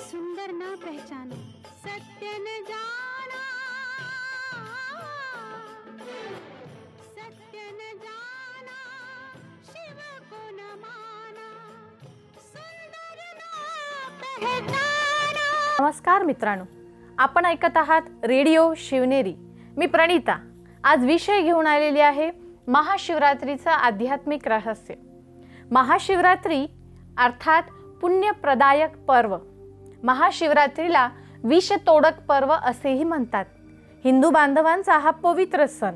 सुंदर ना पहचाना सत्य न जाना। सत्य न जाना शिव को न माना। सुंदर ना पहचाना। नमस्कार मित्रांनो आपण ऐकत आहात रेडिओ शिवनेरी. मी प्रणिता. आज विषय घेऊन आलेली आहे महाशिवरात्रीचं आध्यात्मिक रहस्य. महाशिवरात्री अर्थात पुण्यप्रदायक पर्व. महाशिवरात्रीला विषतोडक पर्व असेही म्हणतात. हिंदू बांधवांचा हा पवित्र सण.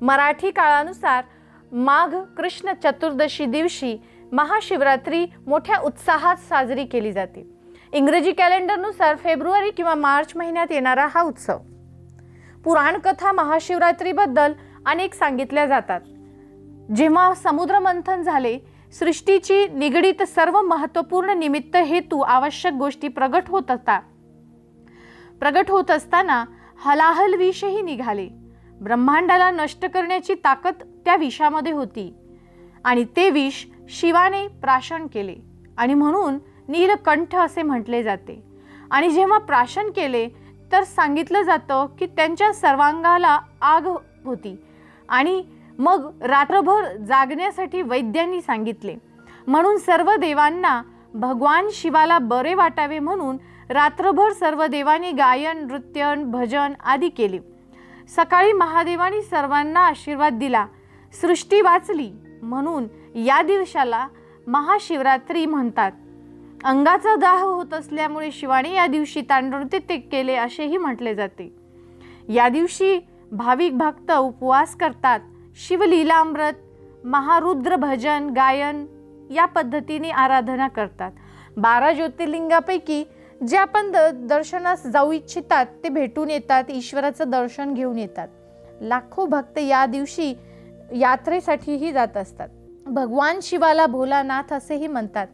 मराठी काळानुसार माघ कृष्ण चतुर्दशी दिवशी महाशिवरात्री मोठ्या उत्साहात साजरी केली जाते. इंग्रजी कॅलेंडरनुसार फेब्रुवारी किंवा मार्च महिन्यात येणारा हा उत्सव. पुराणकथा महाशिवरात्रीबद्दल अनेक सांगितल्या जातात. जेव्हा समुद्रमंथन झाले सृष्टीची निगडीत सर्व महत्त्वपूर्ण निमित्त हेतू आवश्यक गोष्टी प्रगट होत असतात प्रगट होत असताना हलाहल विषही निघाले. ब्रह्मांडाला नष्ट करण्याची ताकद त्या विषामध्ये होती. आणि ते विष शिवाने प्राशन केले. आणि म्हणून नीलकंठ असे म्हटले जाते. आणि जेव्हा प्राशन केले तर सांगितलं जातं की त्यांच्या सर्वांगाला आग होती. आणि मग रात्रभर जागण्यासाठी वैद्यांनी सांगितले. म्हणून सर्व देवांना भगवान शिवाला बरे वाटावे म्हणून रात्रभर सर्व देवांनी गायन नृत्य भजन आदी केले. सकाळी महादेवानी सर्वांना आशीर्वाद दिला. सृष्टी वाचली म्हणून या दिवसाला महाशिवरात्री म्हणतात. अंगाचा दाह होत असल्यामुळे शिवाने या दिवशी तांडवते ते केले असेही म्हटले जाते. या दिवशी भाविक भक्त उपवास करतात. शिवलीलामृत महारुद्र भजन गायन या पद्धतीने आराधना करतात. बारा ज्योतिर्लिंगापैकी जे आपण द दर्शनास जाऊ इच्छितात ते भेटून येतात ईश्वराचं दर्शन घेऊन येतात. लाखो भक्त या दिवशी यात्रेसाठीही जात असतात. भगवान शिवाला भोलानाथ असेही म्हणतात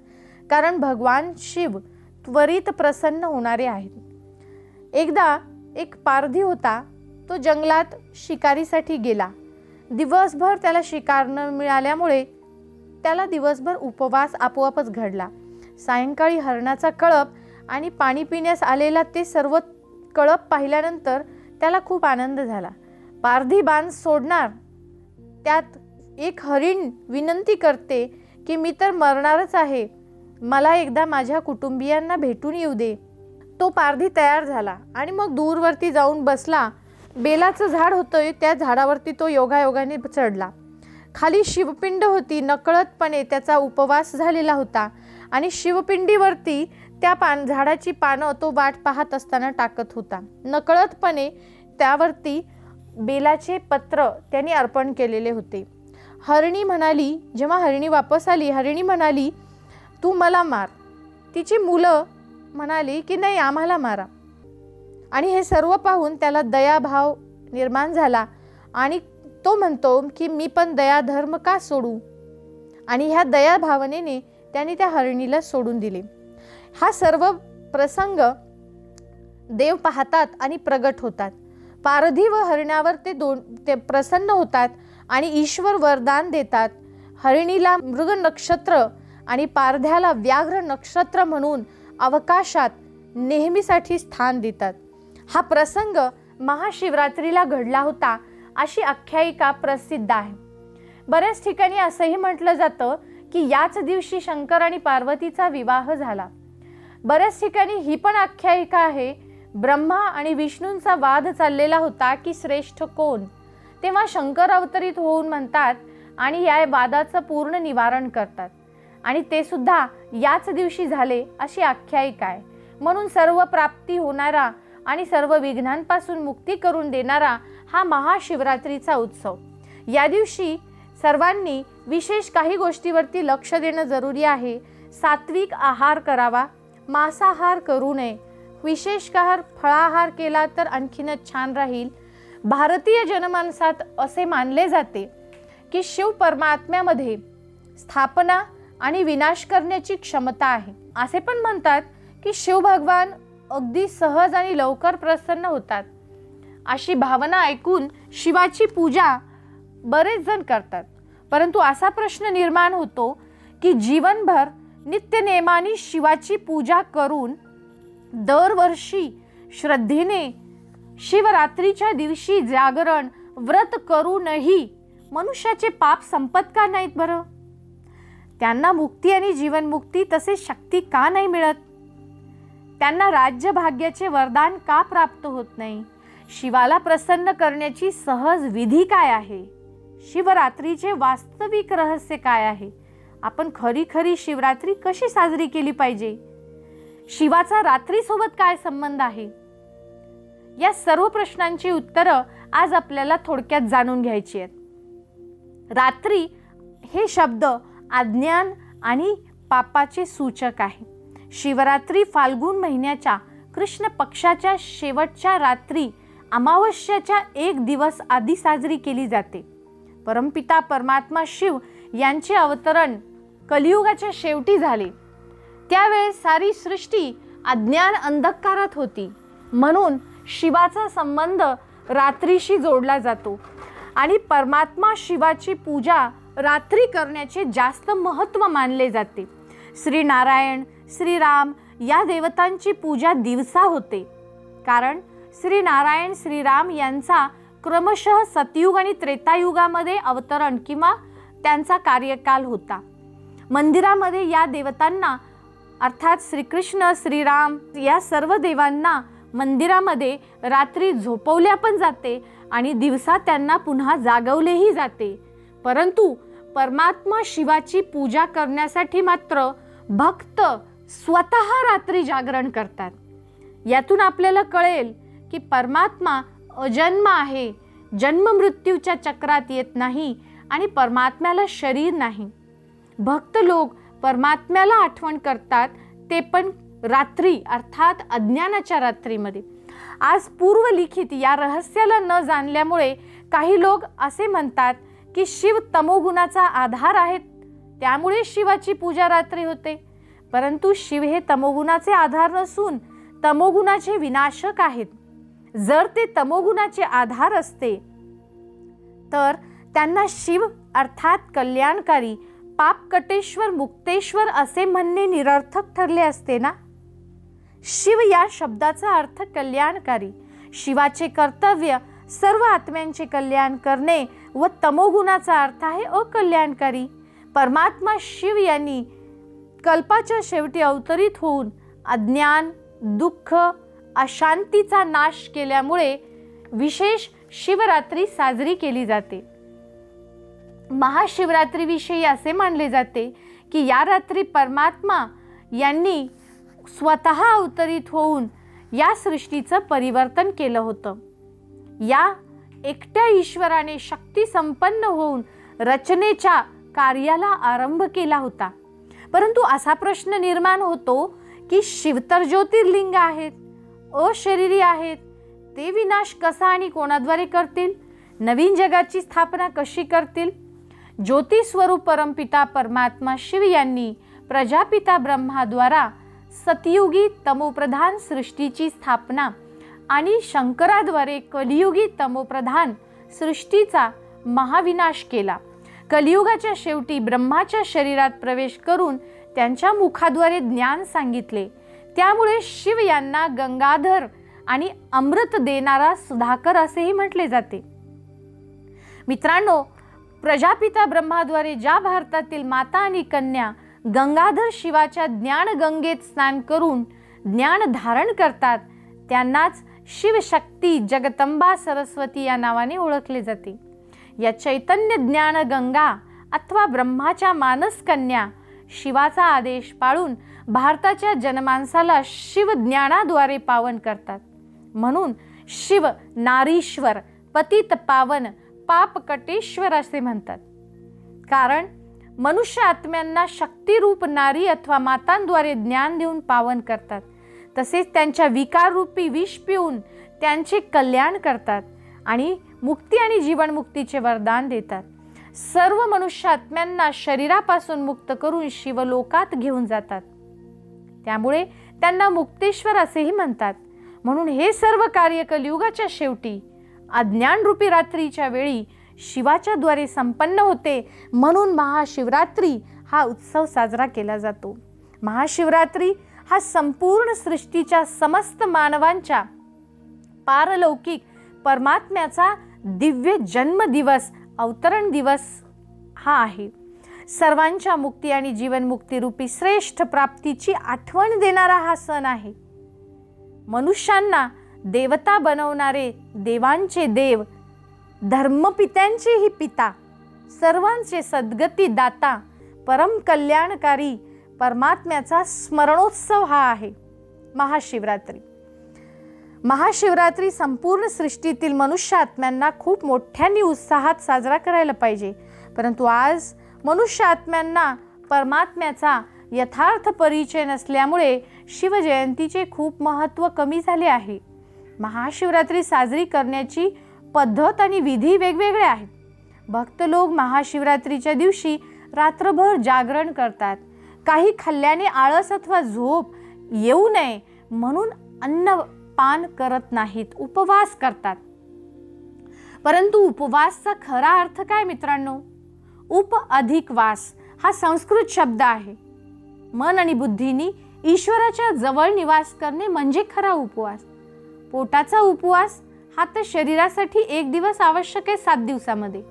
कारण भगवान शिव त्वरित प्रसन्न होणारे आहेत. एकदा एक पारधी होता तो जंगलात शिकारीसाठी गेला. दिवसभर त्याला शिकार न मिळाल्यामुळे त्याला दिवसभर उपवास आपोआपच घडला. सायंकाळी हरणाचा कळप आणि पाणी पिण्यास आलेला ते सर्व कळप पाहिल्यानंतर त्याला खूप आनंद झाला. पारधी बाण सोडणार त्यात एक हरिण विनंती करते की मी तर मरणारच आहे. मला एकदा माझ्या कुटुंबियांना भेटून येऊ दे. तो पारधी तयार झाला आणि मग दूरवरती जाऊन बसला बेलाचं झाड होतं त्या झाडावरती तो योगायोगाने चढला. खाली शिवपिंड होती नकळतपणे त्याचा उपवास झालेला होता. आणि शिवपिंडीवरती त्या पान झाडाची पानं तो वाट पाहत असताना टाकत होता. नकळतपणे त्यावरती बेलाचे पत्र त्यांनी अर्पण केलेले होते. हरिणी म्हणाली जेव्हा हरिणी वापस आली हरिणी म्हणाली तू मला मार तिची मुलं म्हणाली की नाही आम्हाला मारा आणि हे सर्व पाहून त्याला दयाभाव निर्माण झाला. आणि तो म्हणतो की मी पण दया धर्म का सोडू? आणि ह्या दया भावनेने त्या हरिणीला सोडून दिले. हा सर्व प्रसंग देव पाहतात आणि प्रगट होतात. पारधी व हरिणावर ते दोन ते प्रसन्न होतात आणि ईश्वर वरदान देतात. हरिणीला मृग नक्षत्र आणि पारध्याला व्याघ्र नक्षत्र म्हणून अवकाशात नेहमीसाठी स्थान देतात. हा प्रसंग महाशिवरात्रीला घडला होता अशी आख्यायिका प्रसिद्ध आहे. बऱ्याच ठिकाणी असंही म्हटलं जातं की याच दिवशी शंकर आणि पार्वतीचा विवाह झाला. बऱ्याच ठिकाणी ही पण आख्यायिका आहे ब्रह्मा आणि विष्णूंचा वाद चाललेला होता की श्रेष्ठ कोण? तेव्हा शंकर अवतरित होऊन म्हणतात आणि या वादाचं पूर्ण निवारण करतात. आणि ते सुद्धा याच दिवशी झाले अशी आख्यायिका आहे. म्हणून सर्व प्राप्ती होणारा आणि सर्व विघ्नांपासून मुक्ती करून देणारा हा महाशिवरात्रीचा उत्सव. या दिवशी सर्वांनी विशेष काही गोष्टीवरती लक्ष देणं जरुरी आहे. सात्विक आहार करावा मांसाहार करू नये. विशेषतः फळाहार केला तर आणखीनच छान राहील. भारतीय जनमानसात असे मानले जाते की शिव परमात्म्यामध्ये स्थापना आणि विनाश करण्याची क्षमता आहे. असे पण म्हणतात की शिव भगवान अगदी सहज आणि लवकर प्रसन्न होतात. अशी भावना ऐकून शिवाची पूजा बरेच जण करतात. परंतु असा प्रश्न निर्माण होतो की जीवनभर नित्यनेमाने शिवाची पूजा करून दरवर्षी श्रद्धेने शिवरात्रीच्या दिवशी जागरण व्रत करूनही मनुष्याचे पाप संपत का नाहीत बरं? त्यांना मुक्ती आणि जीवनमुक्ती तसे शक्ती का नाही मिळत? त्यांना राज्यभाग्याचे वरदान का प्राप्त होत नाही? शिवाला प्रसन्न करण्याची सहज विधी काय आहे? शिवरात्रीचे वास्तविक रहस्य काय आहे? आपण खरी खरी शिवरात्री कशी साजरी केली पाहिजे? शिवाचा रात्रीसोबत काय संबंध आहे? या सर्व प्रश्नांची उत्तरं आज आपल्याला थोडक्यात जाणून घ्यायची आहेत. रात्री हे शब्द अज्ञान आणि पापाचे सूचक आहे. शिवरात्री फाल्गुन महिन्याच्या कृष्ण पक्षाच्या शेवटच्या रात्री अमावस्याच्या एक दिवस आधी साजरी केली जाते. परमपिता परमात्मा शिव यांचे अवतरण कलियुगाच्या शेवटी झाले. त्यावेळेस सारी सृष्टी अज्ञान अंधकारात होती. म्हणून शिवाचा संबंध रात्रीशी जोडला जातो आणि परमात्मा शिवाची पूजा रात्री करण्याचे जास्त महत्त्व मानले जाते. श्रीनारायण श्रीराम या देवतांची पूजा दिवसा होते. कारण श्री नारायण श्रीराम यांचा क्रमशः सतयुग आणि त्रेतायुगामध्ये अवतरण किंवा त्यांचा कार्यकाल होता. मंदिरामध्ये या देवतांना अर्थात श्रीकृष्ण श्रीराम या सर्व देवांना मंदिरामध्ये रात्री झोपवल्या पण जाते आणि दिवसा त्यांना पुन्हा जागवलेही जाते. परंतु परमात्मा शिवाची पूजा करण्यासाठी मात्र भक्त स्वतः रात्री जागरण करतात. यातून आपल्याला कळेल की परमात्मा अजन्म आहे. जन्म मृत्यूच्या चक्रात येत नाही आणि परमात्म्याला शरीर नाही. भक्त लोक परमात्म्याला आठवण करतात ते पण रात्री अर्थात अज्ञानाच्या रात्रीमध्ये. आज पूर्वलिखित या रहस्याला न जाणल्यामुळे काही लोक असे म्हणतात की शिव तमोगुणाचा आधार आहेत. त्यामुळे शिवाची पूजा रात्री होते. परंतु शिव हे तमोगुणाचे आधार नसून तमोगुणाचे विनाशक आहेत. जर ते तमोगुणाचे आधार असते तर त्यांना शिव अर्थात कल्याणकारी पापकटेश्वर मुक्तेश्वर असे म्हणणे निरर्थक ठरले असते ना? शिव या शब्दाचा अर्थ कल्याणकारी. शिवाचे कर्तव्य सर्व आत्म्यांचे कल्याण करणे व तमोगुणाचा अर्थ आहे अकल्याणकारी. परमात्मा शिव यांनी कल्पाच्या शेवटी अवतरित होऊन अज्ञान दुःख अशांतीचा नाश केल्यामुळे विशेष शिवरात्री साजरी केली जाते. महाशिवरात्रीविषयी असे मानले जाते की या रात्री परमात्मा यांनी स्वतः अवतरित होऊन या सृष्टीचं परिवर्तन केलं होतं. या एकट्या ईश्वराने शक्ती संपन्न होऊन रचनेच्या कार्याला आरंभ केला होता. परंतु असा प्रश्न निर्माण होतो की शिव तर ज्योतिर्लिंग आहेत अशरीरी आहेत ते विनाश कसा आणि कोणाद्वारे करतील? नवीन जगाची स्थापना कशी करतील? ज्योतिस्वरूप परमपिता परमात्मा शिव यांनी प्रजापिता ब्रह्माद्वारा सतयुगी तमोप्रधान सृष्टीची स्थापना आणि शंकराद्वारे कलियुगी तमोप्रधान सृष्टीचा महाविनाश केला. कलियुगाच्या शेवटी ब्रह्माच्या शरीरात प्रवेश करून त्यांच्या मुखाद्वारे ज्ञान सांगितले. त्यामुळे शिव यांना गंगाधर आणि अमृत देणारा सुधाकर असेही म्हटले जाते. मित्रांनो प्रजापिता ब्रह्माद्वारे ज्या भारतातील माता आणि कन्या गंगाधर शिवाच्या ज्ञानगंगेत स्नान करून ज्ञान धारण करतात त्यांनाच शिवशक्ती जगदंबा सरस्वती या नावाने ओळखले जाते. या चैतन्य ज्ञान गंगा अथवा ब्रह्माच्या मानसकन्या शिवाचा आदेश पाळून भारताच्या जनमानसाला शिवज्ञानाद्वारे पावन करतात. म्हणून शिव नारीश्वर पतित पावन पापकटेश्वर असे म्हणतात. कारण मनुष्य आत्म्यांना शक्तिरूप नारी अथवा मातांद्वारे ज्ञान देऊन पावन करतात. तसेच त्यांच्या विकाररूपी विष पिऊन त्यांचे कल्याण करतात. आणि मुक्ती आणि जीवनमुक्तीचे वरदान देतात. सर्व मनुष्य आत्म्यांना शरीरापासून मुक्त करून शिवलोकात घेऊन जातात. त्यामुळे त्यांना मुक्तेश्वर असेही म्हणतात. म्हणून हे सर्व कार्य कलियुगाच्या शेवटी अज्ञानरूपी रात्रीच्या वेळी शिवाच्या द्वारे संपन्न होते म्हणून महाशिवरात्री हा उत्सव साजरा केला जातो. महाशिवरात्री हा संपूर्ण सृष्टीच्या समस्त मानवांच्या पारलौकिक परमात्म्याचा दिव्य जन्म दिवस अवतरण दिवस हा आहे. सर्वांच्या मुक्ती आणि जीवनमुक्तीरूपी श्रेष्ठ प्राप्तीची आठवण देणारा हा सण आहे. मनुष्यांना देवता बनवणारे देवांचे देव धर्मपित्यांचेही पिता सर्वांचे सद्गती दाता परम कल्याणकारी परमात्म्याचा स्मरणोत्सव हा आहे. महाशिवरात्री. महाशिवरात्री संपूर्ण सृष्टीतील मनुष्य आत्म्यांना खूप मोठ्यांनी उत्साहात साजरा करायला पाहिजे. परंतु आज मनुष्य आत्म्यांना परमात्म्याचा यथार्थ परिचय नसल्यामुळे शिवजयंतीचे खूप महत्त्व कमी झाले आहे. महाशिवरात्री साजरी करण्याची पद्धत आणि विधी वेगवेगळे आहेत. भक्त लोक महाशिवरात्रीच्या दिवशी रात्रभर जागरण करतात. काही खाल्ल्याने आळस अथवा झोप येऊ नये म्हणून अन्न पान करत नाहीत उपवास करतात. परंतु उपवासचा खरा अर्थ काय मित्रांनो? उप अधिक वास हा संस्कृत शब्द आहे. मन आणि बुद्धीनी ईश्वराच्या जवळ निवास करणे म्हणजे खरा उपवास. पोटाचा उपवास हा तर शरीरासाठी एक दिवस आवश्यक आहे सात दिवसामध्ये.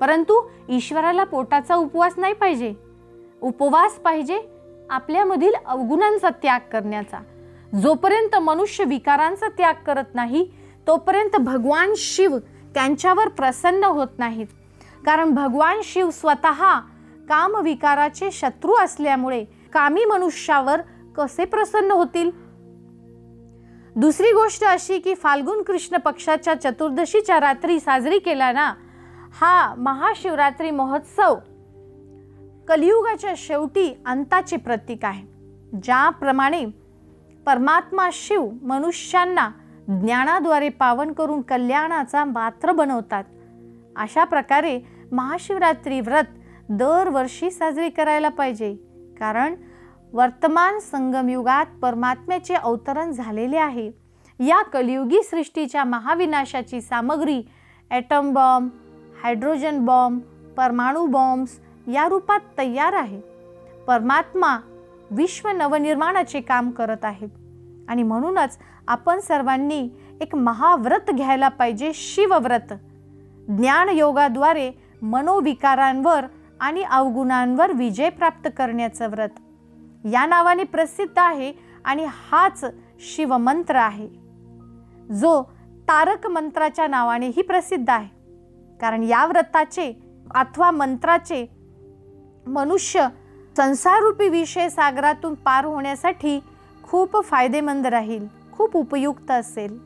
परंतु ईश्वराला पोटाचा उपवास नाही पाहिजे. उपवास पाहिजे आपल्यामधील अवगुणांचा त्याग करण्याचा. जोपर्यंत मनुष्य विकारांचा त्याग करत नाही तोपर्यंत भगवान शिव त्यांच्यावर प्रसन्न होत नाहीत. कारण भगवान शिव स्वतः कामविकाराचे शत्रू असल्यामुळे कामी मनुष्यावर कसे प्रसन्न होतील? दुसरी गोष्ट अशी की फाल्गुन कृष्ण पक्षाच्या चतुर्दशीच्या रात्री साजरी केला ना हा महाशिवरात्री महोत्सव कलियुगाच्या शेवटी अंताचे प्रतीक आहे. ज्याप्रमाणे परमात्मा शिव मनुष्यांना ज्ञानाद्वारे पावन करून कल्याणाचा पात्र बनवतात. अशा प्रकारे महाशिवरात्री व्रत दरवर्षी साजरी करायला पाहिजे. कारण वर्तमान संगमयुगात परमात्म्याचे अवतरण झालेले आहे. या कलियुगी सृष्टीच्या महाविनाशाची सामग्री ॲटम बॉम्ब हायड्रोजन बॉम्ब परमाणू बॉम्ब्स या रूपात तयार आहे. परमात्मा विश्व नवनिर्माणाचे काम करत आहेत. आणि म्हणूनच आपण सर्वांनी एक महाव्रत घ्यायला पाहिजे शिवव्रत. ज्ञानयोगाद्वारे मनोविकारांवर आणि अवगुणांवर विजय प्राप्त करण्याचं व्रत. या नावाने प्रसिद्ध आहे आणि हाच शिवमंत्र आहे. जो तारक मंत्राच्या नावानेही प्रसिद्ध आहे. कारण या व्रताचे अथवा मंत्राचे मनुष्य संसाररूपी विषय सागरातून पार होण्यासाठी खूप फायदेमंद राहील खूप उपयुक्त असेल.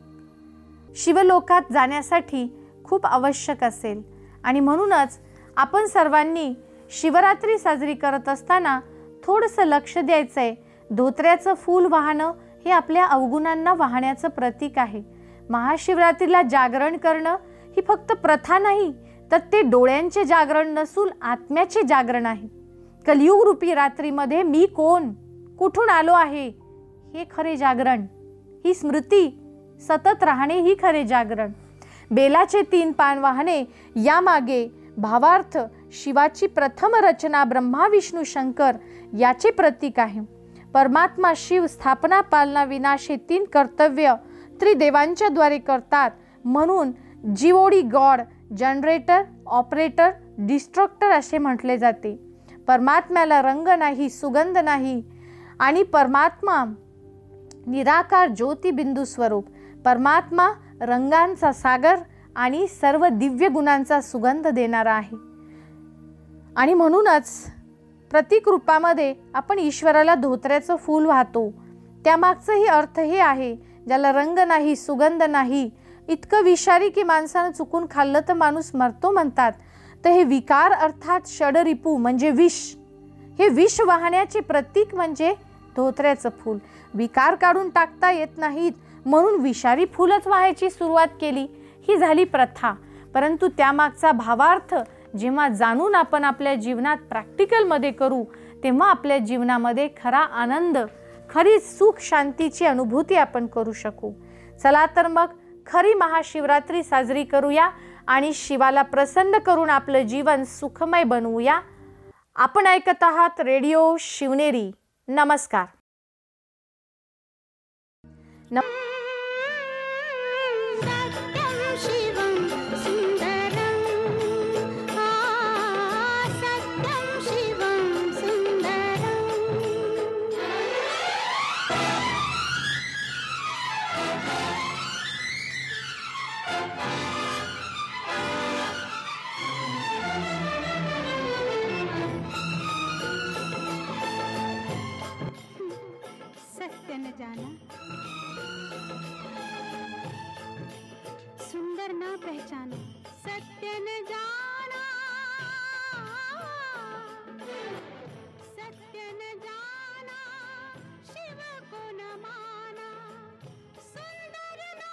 शिवलोकात जाण्यासाठी खूप आवश्यक असेल. आणि म्हणूनच आपण सर्वांनी शिवरात्री साजरी करत असताना थोडंसं लक्ष द्यायचं आहे धोत्र्याचं फूल वाहणं हे आपल्या अवगुणांना वाहण्याचं प्रतीक आहे. महाशिवरात्रीला जागरण करणं ही फक्त प्रथा नाही तर ते डोळ्यांचे जागरण नसून आत्म्याचे जागरण आहे. कलियुग रूपी रात्रीमध्ये मी कोण? कुठून आलो आहे? हे खरे जागरण. ही स्मृती सतत राहणे ही खरे जागरण. बेलाचे तीन पान वाहणे यामागे भावार्थ शिवाची प्रथम रचना ब्रह्मा विष्णू शंकर याचे प्रतीक आहे. परमात्मा शिव स्थापना पालना विनाश हे तीन कर्तव्य त्रिदेवांच्या द्वारे करतात. म्हणून G O D God generator operator destructor असे म्हटले जाते. परमात्म्याला रंग नाही सुगंध नाही आणि परमात्मा निराकार ज्योतिबिंदू स्वरूप. परमात्मा रंगांचा सागर आणि सर्व दिव्य गुणांचा सुगंध देणारा आहे. आणि म्हणूनच प्रतीक रूपामध्ये आपण ईश्वराला धोत्र्याचं फूल वाहतो. त्यामागचंही अर्थ हे आहे ज्याला रंग नाही सुगंध नाही इतकं विषारी की माणसानं चुकून खाल्लं तर माणूस मरतो म्हणतात. तर हे विकार अर्थात षडरिपू म्हणजे विष. हे विष वाहण्याचे प्रतीक म्हणजे धोत्र्याचं फूल. विकार काढून टाकता येत नाहीत म्हणून विषारी फुलच वाहायची सुरुवात केली. ही झाली प्रथा. परंतु त्यामागचा भावार्थ जेव्हा जाणून आपण आपल्या जीवनात प्रॅक्टिकलमध्ये करू तेव्हा आपल्या जीवनामध्ये खरा आनंद खरी सुख शांतीची अनुभूती आपण करू शकू. चला तर मग खरी महाशिवरात्री साजरी करूया. आणि शिवाला प्रसन्न करून आपलं जीवन सुखमय बनवूया. आपण ऐकत आहात रेडिओ शिवनेरी. नमस्कार. नम